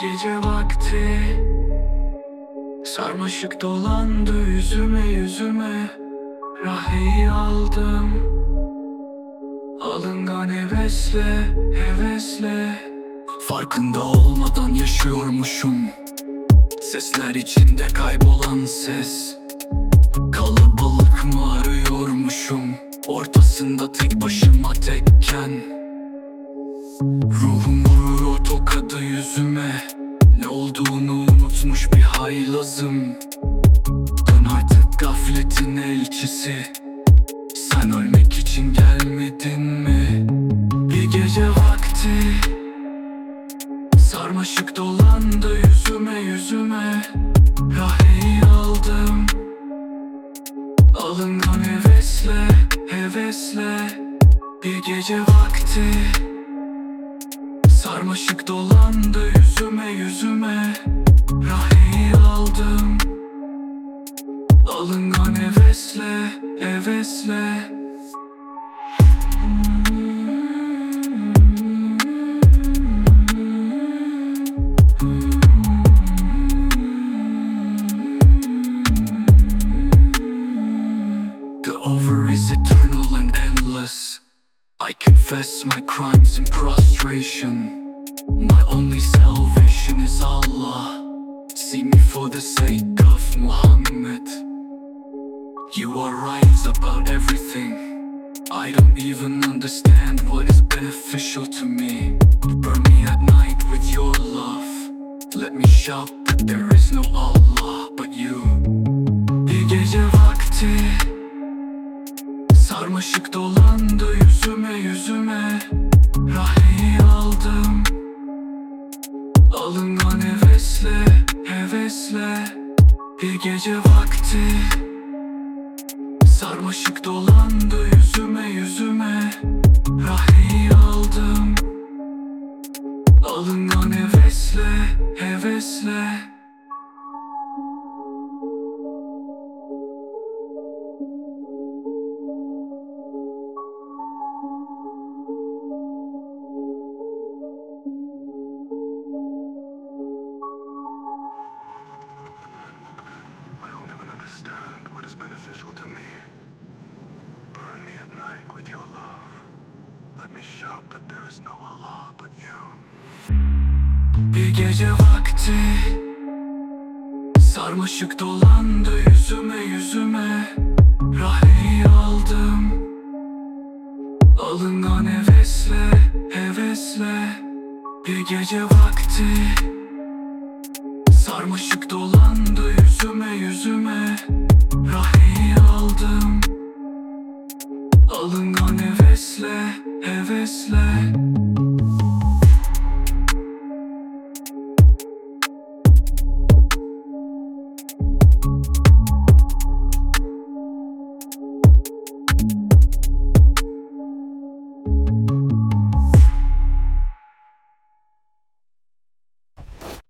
gece vakti. Sarmaşık dolandı yüzüme yüzüme. Rahiyi aldım. Alıngan hevesle hevesle. Farkında olmadan yaşıyormuşum. Sesler içinde kaybolan ses. Kalabalık mı arıyormuşum? Ortasında haylazım Dön artık gafletin elçisi. Sen ölmek için gelmedin mi? Bir gece vakti. Sarmaşık dolandı yüzüme yüzüme. Rahiyi aldım. Alıngan hevesle hevesle. Bir gece vakti. Sarmaşık dolandı yüzüme yüzüme Alıngan hevesle hevesle The over is eternal and endless. I confess my crimes in prostration. My only salvation is Allah. See me for the sake of Muhammad. You are right about everything. I don't even understand what is beneficial to me. Burn me at night with your love. Let me shout that there is no Allah but you. Bir gece vakti Sarmaşık dolandı yüzüme yüzüme Rahiyi aldım Alıngan hevesle hevesle Bir gece vakti Sarmaşık dolandı yüzüme yüzüme. Rahiyi aldım. Alıngan hevesle hevesle with your love. Let me shout that there is no Allah but you. Bir gece vakti Sarmaşık dolandı yüzüme yüzüme Rahiyi aldım Alıngan hevesle hevesle Bir gece vakti aldım Alıngan hevesle hevesle